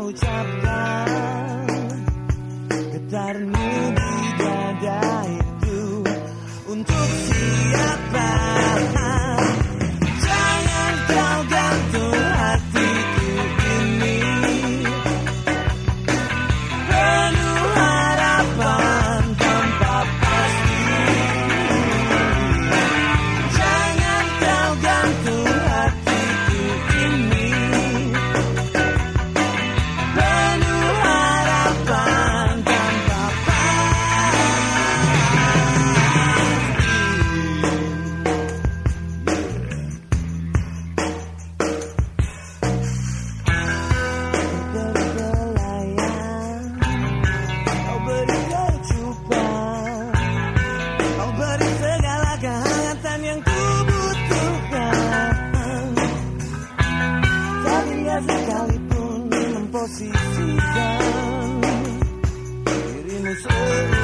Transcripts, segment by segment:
ucapkan. it's over.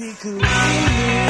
Hatiku ini